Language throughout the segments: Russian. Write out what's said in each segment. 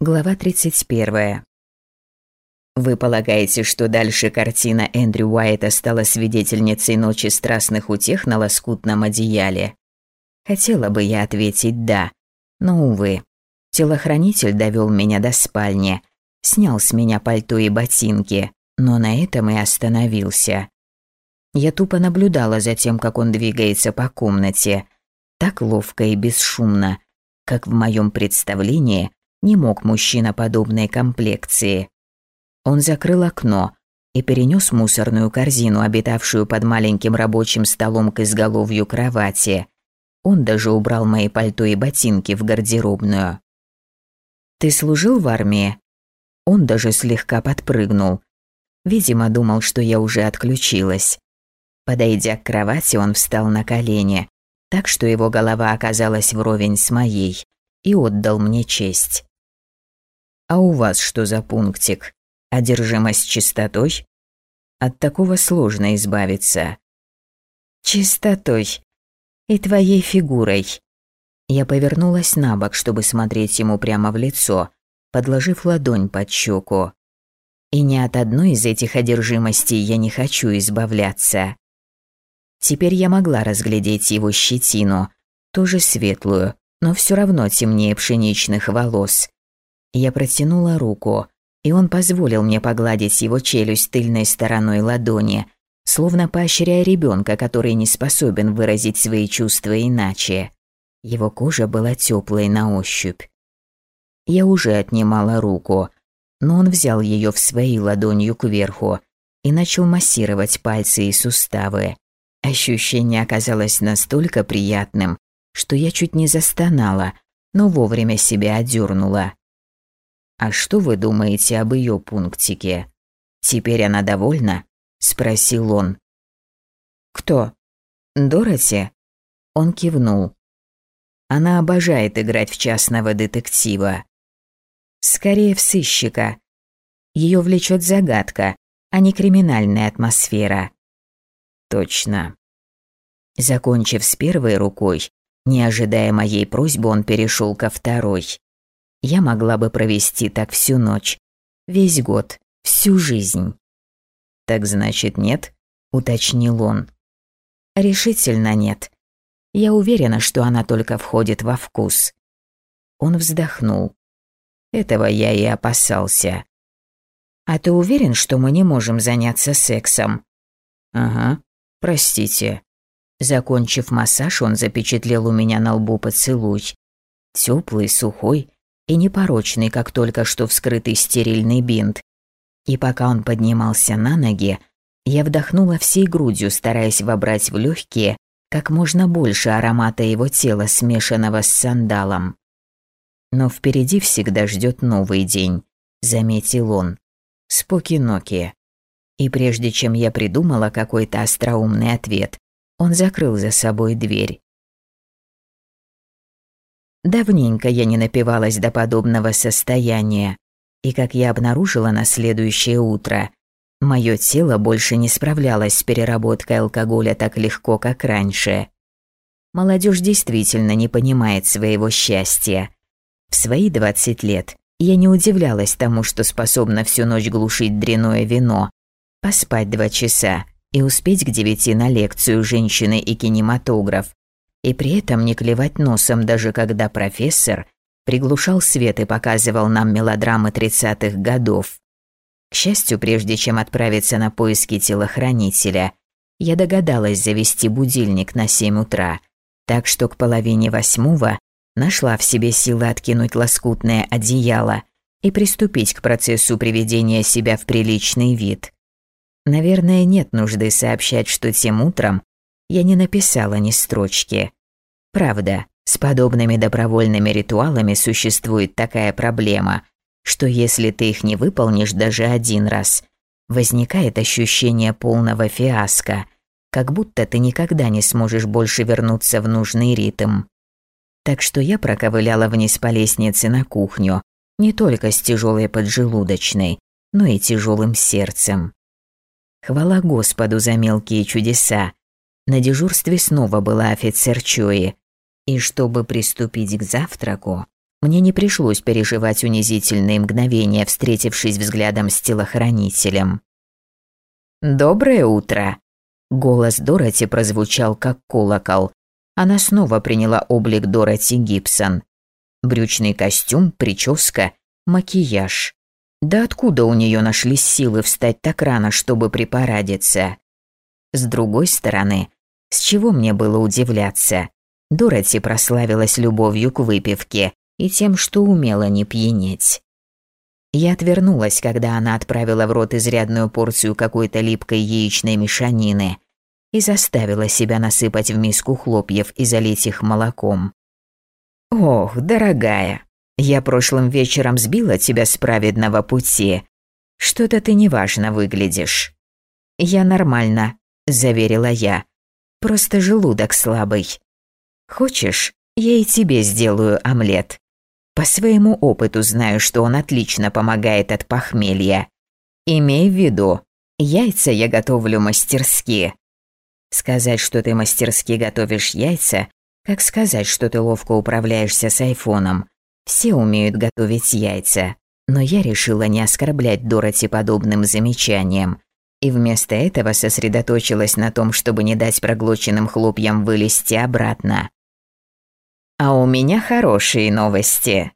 Глава 31. Вы полагаете, что дальше картина Эндрю Уайта стала свидетельницей ночи страстных утех на лоскутном одеяле? Хотела бы я ответить «да», но, увы. Телохранитель довел меня до спальни, снял с меня пальто и ботинки, но на этом и остановился. Я тупо наблюдала за тем, как он двигается по комнате, так ловко и бесшумно, как в моем представлении – не мог мужчина подобной комплекции. Он закрыл окно и перенес мусорную корзину, обитавшую под маленьким рабочим столом к изголовью кровати. Он даже убрал мои пальто и ботинки в гардеробную. «Ты служил в армии?» Он даже слегка подпрыгнул. Видимо, думал, что я уже отключилась. Подойдя к кровати, он встал на колени, так что его голова оказалась вровень с моей, и отдал мне честь. А у вас что за пунктик? Одержимость чистотой? От такого сложно избавиться. Чистотой. И твоей фигурой. Я повернулась на бок, чтобы смотреть ему прямо в лицо, подложив ладонь под щеку. И ни от одной из этих одержимостей я не хочу избавляться. Теперь я могла разглядеть его щетину, тоже светлую, но все равно темнее пшеничных волос, я протянула руку, и он позволил мне погладить его челюсть тыльной стороной ладони, словно поощряя ребенка, который не способен выразить свои чувства иначе. Его кожа была теплой на ощупь. Я уже отнимала руку, но он взял ее в свои ладонью кверху и начал массировать пальцы и суставы. Ощущение оказалось настолько приятным, что я чуть не застонала, но вовремя себя одернула. «А что вы думаете об ее пунктике? Теперь она довольна?» – спросил он. «Кто? Дороти?» Он кивнул. Она обожает играть в частного детектива. Скорее в сыщика. Ее влечет загадка, а не криминальная атмосфера. Точно. Закончив с первой рукой, не ожидая моей просьбы, он перешел ко второй. Я могла бы провести так всю ночь, весь год, всю жизнь. Так значит, нет? уточнил он. Решительно нет. Я уверена, что она только входит во вкус. Он вздохнул. Этого я и опасался. А ты уверен, что мы не можем заняться сексом? Ага. Простите. Закончив массаж, он запечатлел у меня на лбу поцелуй. Теплый, сухой, и непорочный, как только что вскрытый стерильный бинт. И пока он поднимался на ноги, я вдохнула всей грудью, стараясь вобрать в легкие как можно больше аромата его тела, смешанного с сандалом. Но впереди всегда ждет новый день, заметил он. Споки-ноки. И прежде чем я придумала какой-то остроумный ответ, он закрыл за собой дверь. Давненько я не напивалась до подобного состояния. И как я обнаружила на следующее утро, мое тело больше не справлялось с переработкой алкоголя так легко, как раньше. Молодежь действительно не понимает своего счастья. В свои 20 лет я не удивлялась тому, что способна всю ночь глушить дряное вино, поспать два часа и успеть к девяти на лекцию «Женщины и кинематограф», и при этом не клевать носом, даже когда профессор приглушал свет и показывал нам мелодрамы 30-х годов. К счастью, прежде чем отправиться на поиски телохранителя, я догадалась завести будильник на 7 утра, так что к половине восьмого нашла в себе силы откинуть лоскутное одеяло и приступить к процессу приведения себя в приличный вид. Наверное, нет нужды сообщать, что тем утром я не написала ни строчки. Правда, с подобными добровольными ритуалами существует такая проблема, что если ты их не выполнишь даже один раз, возникает ощущение полного фиаско, как будто ты никогда не сможешь больше вернуться в нужный ритм. Так что я проковыляла вниз по лестнице на кухню, не только с тяжелой поджелудочной, но и тяжелым сердцем. Хвала Господу за мелкие чудеса, на дежурстве снова была офицер Чои, и чтобы приступить к завтраку, Мне не пришлось переживать унизительные мгновения, встретившись взглядом с телохранителем. «Доброе утро!» Голос Дороти прозвучал как колокол. Она снова приняла облик Дороти Гибсон. Брючный костюм, прическа, макияж. Да откуда у нее нашлись силы встать так рано, чтобы припарадиться? С другой стороны, с чего мне было удивляться? Дороти прославилась любовью к выпивке и тем, что умела не пьянеть. Я отвернулась, когда она отправила в рот изрядную порцию какой-то липкой яичной мешанины и заставила себя насыпать в миску хлопьев и залить их молоком. «Ох, дорогая, я прошлым вечером сбила тебя с праведного пути. Что-то ты неважно выглядишь». «Я нормально», – заверила я. «Просто желудок слабый. Хочешь, я и тебе сделаю омлет. По своему опыту знаю, что он отлично помогает от похмелья. Имей в виду, яйца я готовлю мастерски. Сказать, что ты мастерски готовишь яйца, как сказать, что ты ловко управляешься с айфоном. Все умеют готовить яйца, но я решила не оскорблять Дороти подобным замечанием и вместо этого сосредоточилась на том, чтобы не дать проглоченным хлопьям вылезти обратно. А у меня хорошие новости.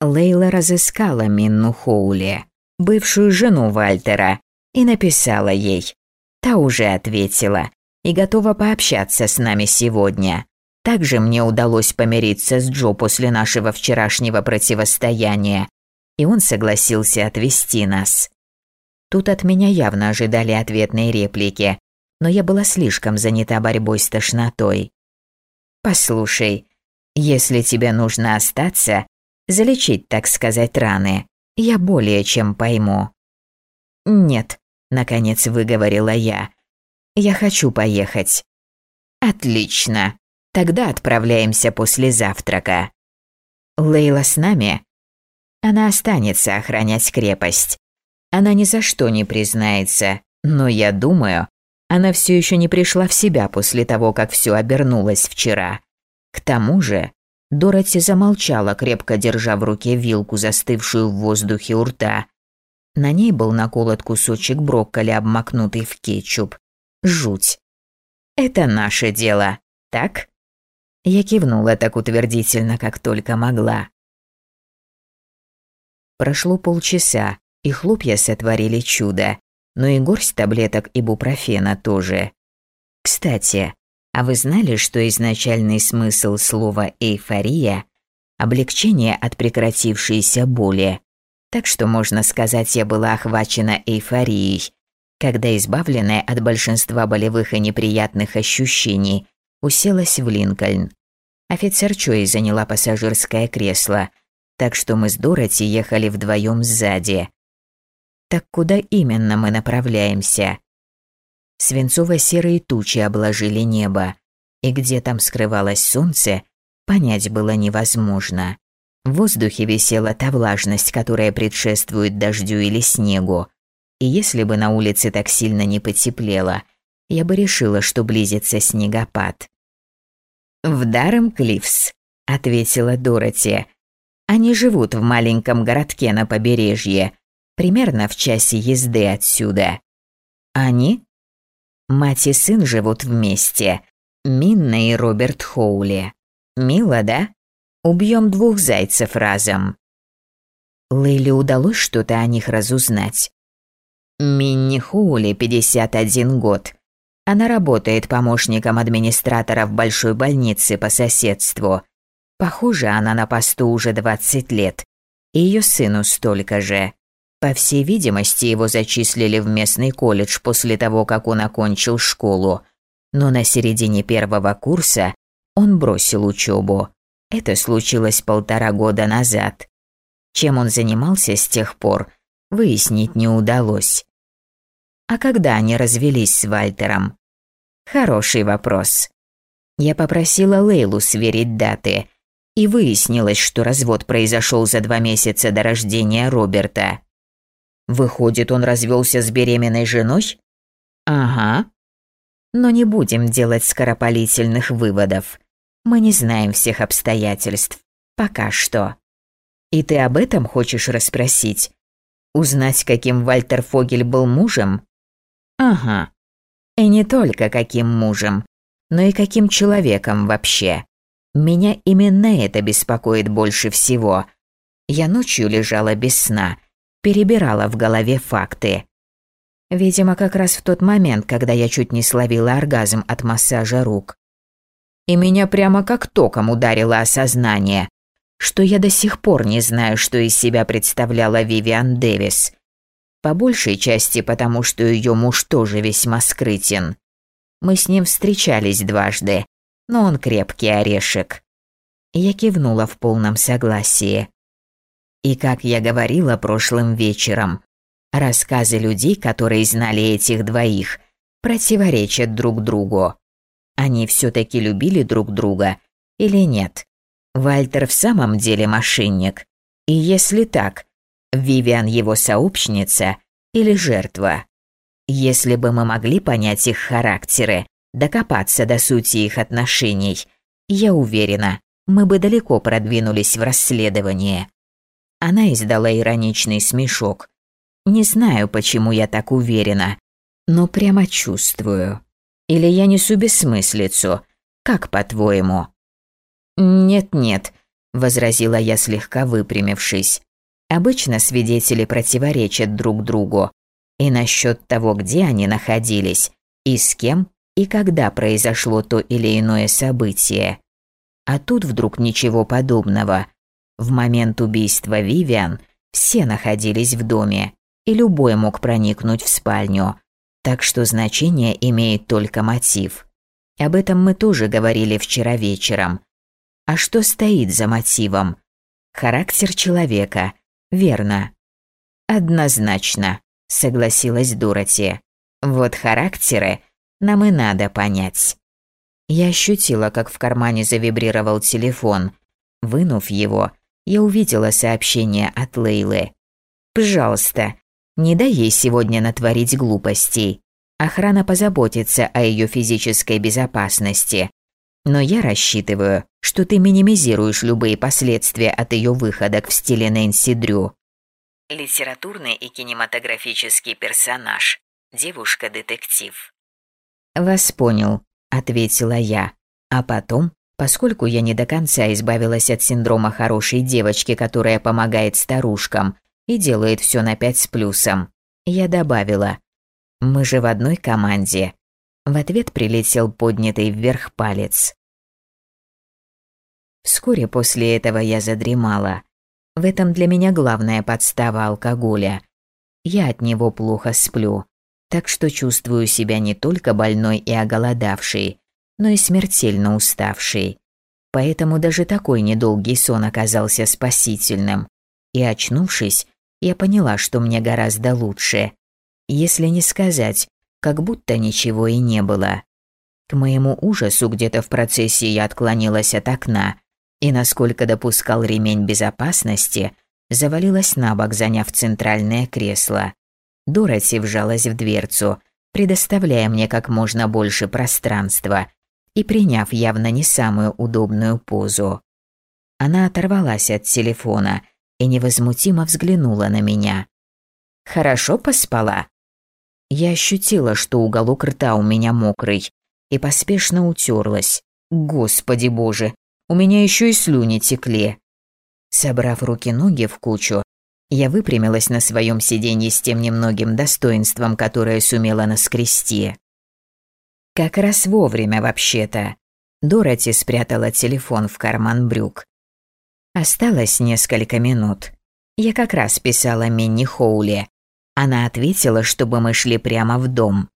Лейла разыскала Минну Хоули, бывшую жену Вальтера, и написала ей. Та уже ответила и готова пообщаться с нами сегодня. Также мне удалось помириться с Джо после нашего вчерашнего противостояния, и он согласился отвезти нас. Тут от меня явно ожидали ответные реплики, но я была слишком занята борьбой с тошнотой. «Послушай, если тебе нужно остаться, залечить, так сказать, раны, я более чем пойму». «Нет», — наконец выговорила я, — «я хочу поехать». «Отлично, тогда отправляемся после завтрака». «Лейла с нами?» «Она останется охранять крепость. Она ни за что не признается, но я думаю, она все еще не пришла в себя после того, как все обернулось вчера. К тому же, Дороти замолчала, крепко держа в руке вилку, застывшую в воздухе у рта. На ней был наколот кусочек брокколи, обмакнутый в кетчуп. Жуть. «Это наше дело, так?» Я кивнула так утвердительно, как только могла. Прошло полчаса, и хлопья сотворили чудо, но и горсть таблеток ибупрофена тоже. Кстати, а вы знали, что изначальный смысл слова «эйфория» – облегчение от прекратившейся боли? Так что, можно сказать, я была охвачена эйфорией, когда избавленная от большинства болевых и неприятных ощущений, уселась в Линкольн. Офицер Чой заняла пассажирское кресло, так что мы с Дороти ехали вдвоем сзади. Так куда именно мы направляемся? Свинцово-серые тучи обложили небо, и где там скрывалось солнце, понять было невозможно. В воздухе висела та влажность, которая предшествует дождю или снегу. И если бы на улице так сильно не потеплело, я бы решила, что близится снегопад. «В Даром Клифс», — ответила Дороти. «Они живут в маленьком городке на побережье, примерно в часе езды отсюда». «Они?» Мать и сын живут вместе. Минна и Роберт Хоули. Мило, да? Убьем двух зайцев разом. Лейли удалось что-то о них разузнать. Минни Хоули, 51 год. Она работает помощником администратора в большой больнице по соседству. Похоже, она на посту уже 20 лет. И ее сыну столько же. По всей видимости, его зачислили в местный колледж после того, как он окончил школу. Но на середине первого курса он бросил учебу. Это случилось полтора года назад. Чем он занимался с тех пор, выяснить не удалось. А когда они развелись с Вальтером? Хороший вопрос. Я попросила Лейлу сверить даты, и выяснилось, что развод произошел за два месяца до рождения Роберта. Выходит, он развелся с беременной женой? Ага. Но не будем делать скоропалительных выводов. Мы не знаем всех обстоятельств. Пока что. И ты об этом хочешь расспросить? Узнать, каким Вальтер Фогель был мужем? Ага. И не только каким мужем, но и каким человеком вообще. Меня именно это беспокоит больше всего. Я ночью лежала без сна, перебирала в голове факты. Видимо, как раз в тот момент, когда я чуть не словила оргазм от массажа рук. И меня прямо как током ударило осознание, что я до сих пор не знаю, что из себя представляла Вивиан Дэвис. По большей части потому, что ее муж тоже весьма скрытен. Мы с ним встречались дважды, но он крепкий орешек. Я кивнула в полном согласии. И как я говорила прошлым вечером, Рассказы людей, которые знали этих двоих, противоречат друг другу. Они все-таки любили друг друга или нет? Вальтер в самом деле мошенник? И если так, Вивиан его сообщница или жертва? Если бы мы могли понять их характеры, докопаться до сути их отношений, я уверена, мы бы далеко продвинулись в расследовании. Она издала ироничный смешок, не знаю, почему я так уверена, но прямо чувствую. Или я несу бессмыслицу. Как по-твоему? Нет-нет, возразила я слегка выпрямившись. Обычно свидетели противоречат друг другу. И насчет того, где они находились, и с кем, и когда произошло то или иное событие. А тут вдруг ничего подобного. В момент убийства Вивиан все находились в доме и любой мог проникнуть в спальню, так что значение имеет только мотив. Об этом мы тоже говорили вчера вечером. А что стоит за мотивом? Характер человека, верно. Однозначно, согласилась Дороти. Вот характеры нам и надо понять. Я ощутила, как в кармане завибрировал телефон. Вынув его, я увидела сообщение от Лейлы. «Пожалуйста, не дай ей сегодня натворить глупостей. Охрана позаботится о ее физической безопасности. Но я рассчитываю, что ты минимизируешь любые последствия от ее выходок в стиле Нэнси Дрю. Литературный и кинематографический персонаж. Девушка-детектив. «Вас понял», – ответила я. А потом, поскольку я не до конца избавилась от синдрома хорошей девочки, которая помогает старушкам, и делает все на пять с плюсом. Я добавила. Мы же в одной команде. В ответ прилетел поднятый вверх палец. Вскоре после этого я задремала. В этом для меня главная подстава алкоголя. Я от него плохо сплю, так что чувствую себя не только больной и оголодавшей, но и смертельно уставшей. Поэтому даже такой недолгий сон оказался спасительным. И очнувшись, я поняла, что мне гораздо лучше. Если не сказать, как будто ничего и не было. К моему ужасу где-то в процессе я отклонилась от окна и, насколько допускал ремень безопасности, завалилась на бок, заняв центральное кресло. Дороти вжалась в дверцу, предоставляя мне как можно больше пространства и приняв явно не самую удобную позу. Она оторвалась от телефона – и невозмутимо взглянула на меня. «Хорошо поспала?» Я ощутила, что уголок рта у меня мокрый, и поспешно утерлась. Господи боже, у меня еще и слюни текли. Собрав руки-ноги в кучу, я выпрямилась на своем сиденье с тем немногим достоинством, которое сумела наскрести. Как раз вовремя вообще-то. Дороти спрятала телефон в карман брюк Осталось несколько минут. Я как раз писала Минни Хоули. Она ответила, чтобы мы шли прямо в дом.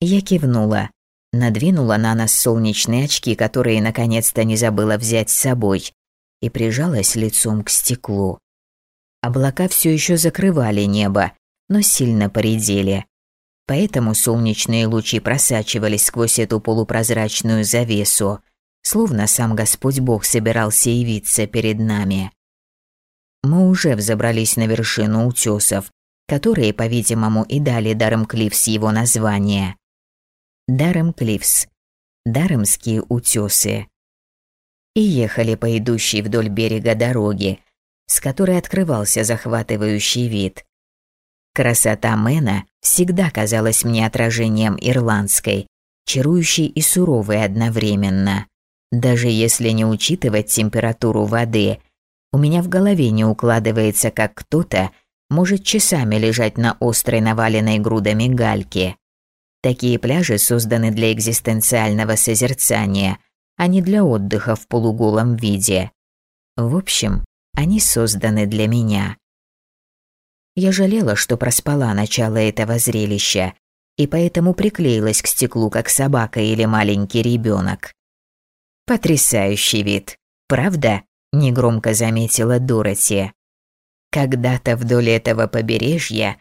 Я кивнула, надвинула на нас солнечные очки, которые наконец-то не забыла взять с собой, и прижалась лицом к стеклу. Облака все еще закрывали небо, но сильно поредели. Поэтому солнечные лучи просачивались сквозь эту полупрозрачную завесу – словно сам Господь Бог собирался явиться перед нами. Мы уже взобрались на вершину утесов, которые, по-видимому, и дали Даром Клифс его название. Даром Клифс. Даромские утесы. И ехали по идущей вдоль берега дороги, с которой открывался захватывающий вид. Красота Мэна всегда казалась мне отражением ирландской, чарующей и суровой одновременно. Даже если не учитывать температуру воды, у меня в голове не укладывается, как кто-то может часами лежать на острой наваленной грудами гальки. Такие пляжи созданы для экзистенциального созерцания, а не для отдыха в полуголом виде. В общем, они созданы для меня. Я жалела, что проспала начало этого зрелища, и поэтому приклеилась к стеклу, как собака или маленький ребенок. Потрясающий вид, правда? негромко заметила Дороти. Когда-то вдоль этого побережья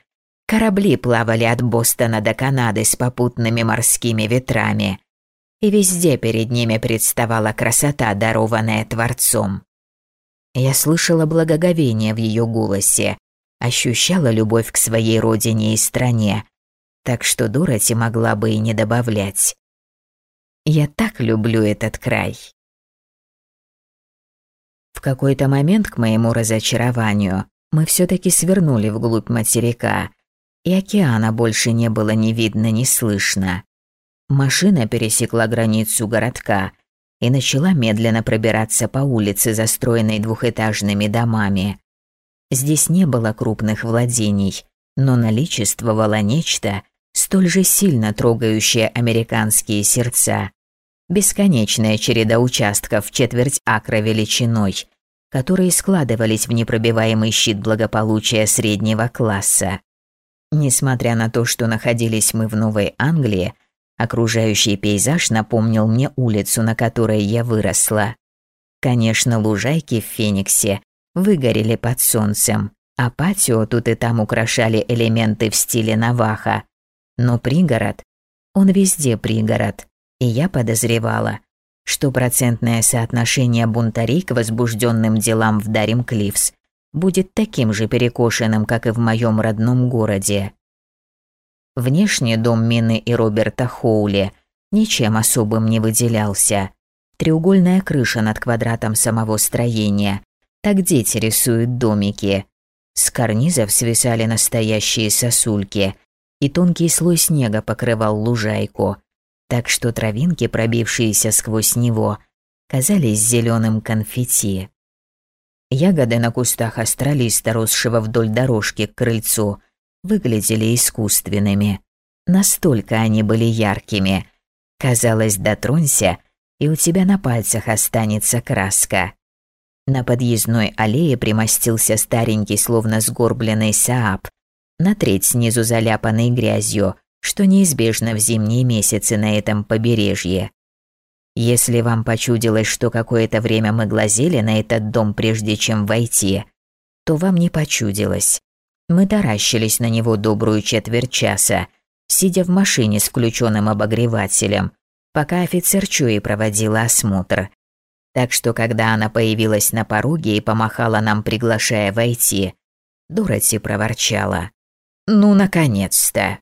корабли плавали от Бостона до Канады с попутными морскими ветрами, и везде перед ними представала красота, дарованная Творцом. Я слышала благоговение в ее голосе, ощущала любовь к своей родине и стране, так что Дороти могла бы и не добавлять. Я так люблю этот край. В какой-то момент, к моему разочарованию, мы все-таки свернули вглубь материка, и океана больше не было ни видно, ни слышно. Машина пересекла границу городка и начала медленно пробираться по улице, застроенной двухэтажными домами. Здесь не было крупных владений, но наличествовало нечто, столь же сильно трогающее американские сердца. Бесконечная череда участков четверть акра величиной, которые складывались в непробиваемый щит благополучия среднего класса. Несмотря на то, что находились мы в Новой Англии, окружающий пейзаж напомнил мне улицу, на которой я выросла. Конечно, лужайки в Фениксе выгорели под солнцем, а патио тут и там украшали элементы в стиле Наваха. Но пригород, он везде пригород, и я подозревала, что процентное соотношение бунтарей к возбужденным делам в Дарим Клифс будет таким же перекошенным, как и в моем родном городе. Внешне дом Мины и Роберта Хоули ничем особым не выделялся. Треугольная крыша над квадратом самого строения. Так дети рисуют домики. С карнизов свисали настоящие сосульки, и тонкий слой снега покрывал лужайку, так что травинки, пробившиеся сквозь него, казались зеленым конфетти. Ягоды на кустах астролиста, росшего вдоль дорожки к крыльцу, выглядели искусственными. Настолько они были яркими. Казалось, дотронься, и у тебя на пальцах останется краска. На подъездной аллее примостился старенький, словно сгорбленный Сааб, на треть снизу заляпанный грязью, что неизбежно в зимние месяцы на этом побережье. Если вам почудилось, что какое-то время мы глазели на этот дом, прежде чем войти, то вам не почудилось. Мы таращились на него добрую четверть часа, сидя в машине с включенным обогревателем, пока офицер Чуи проводила осмотр. Так что, когда она появилась на пороге и помахала нам, приглашая войти, Дороти проворчала. «Ну, наконец-то!»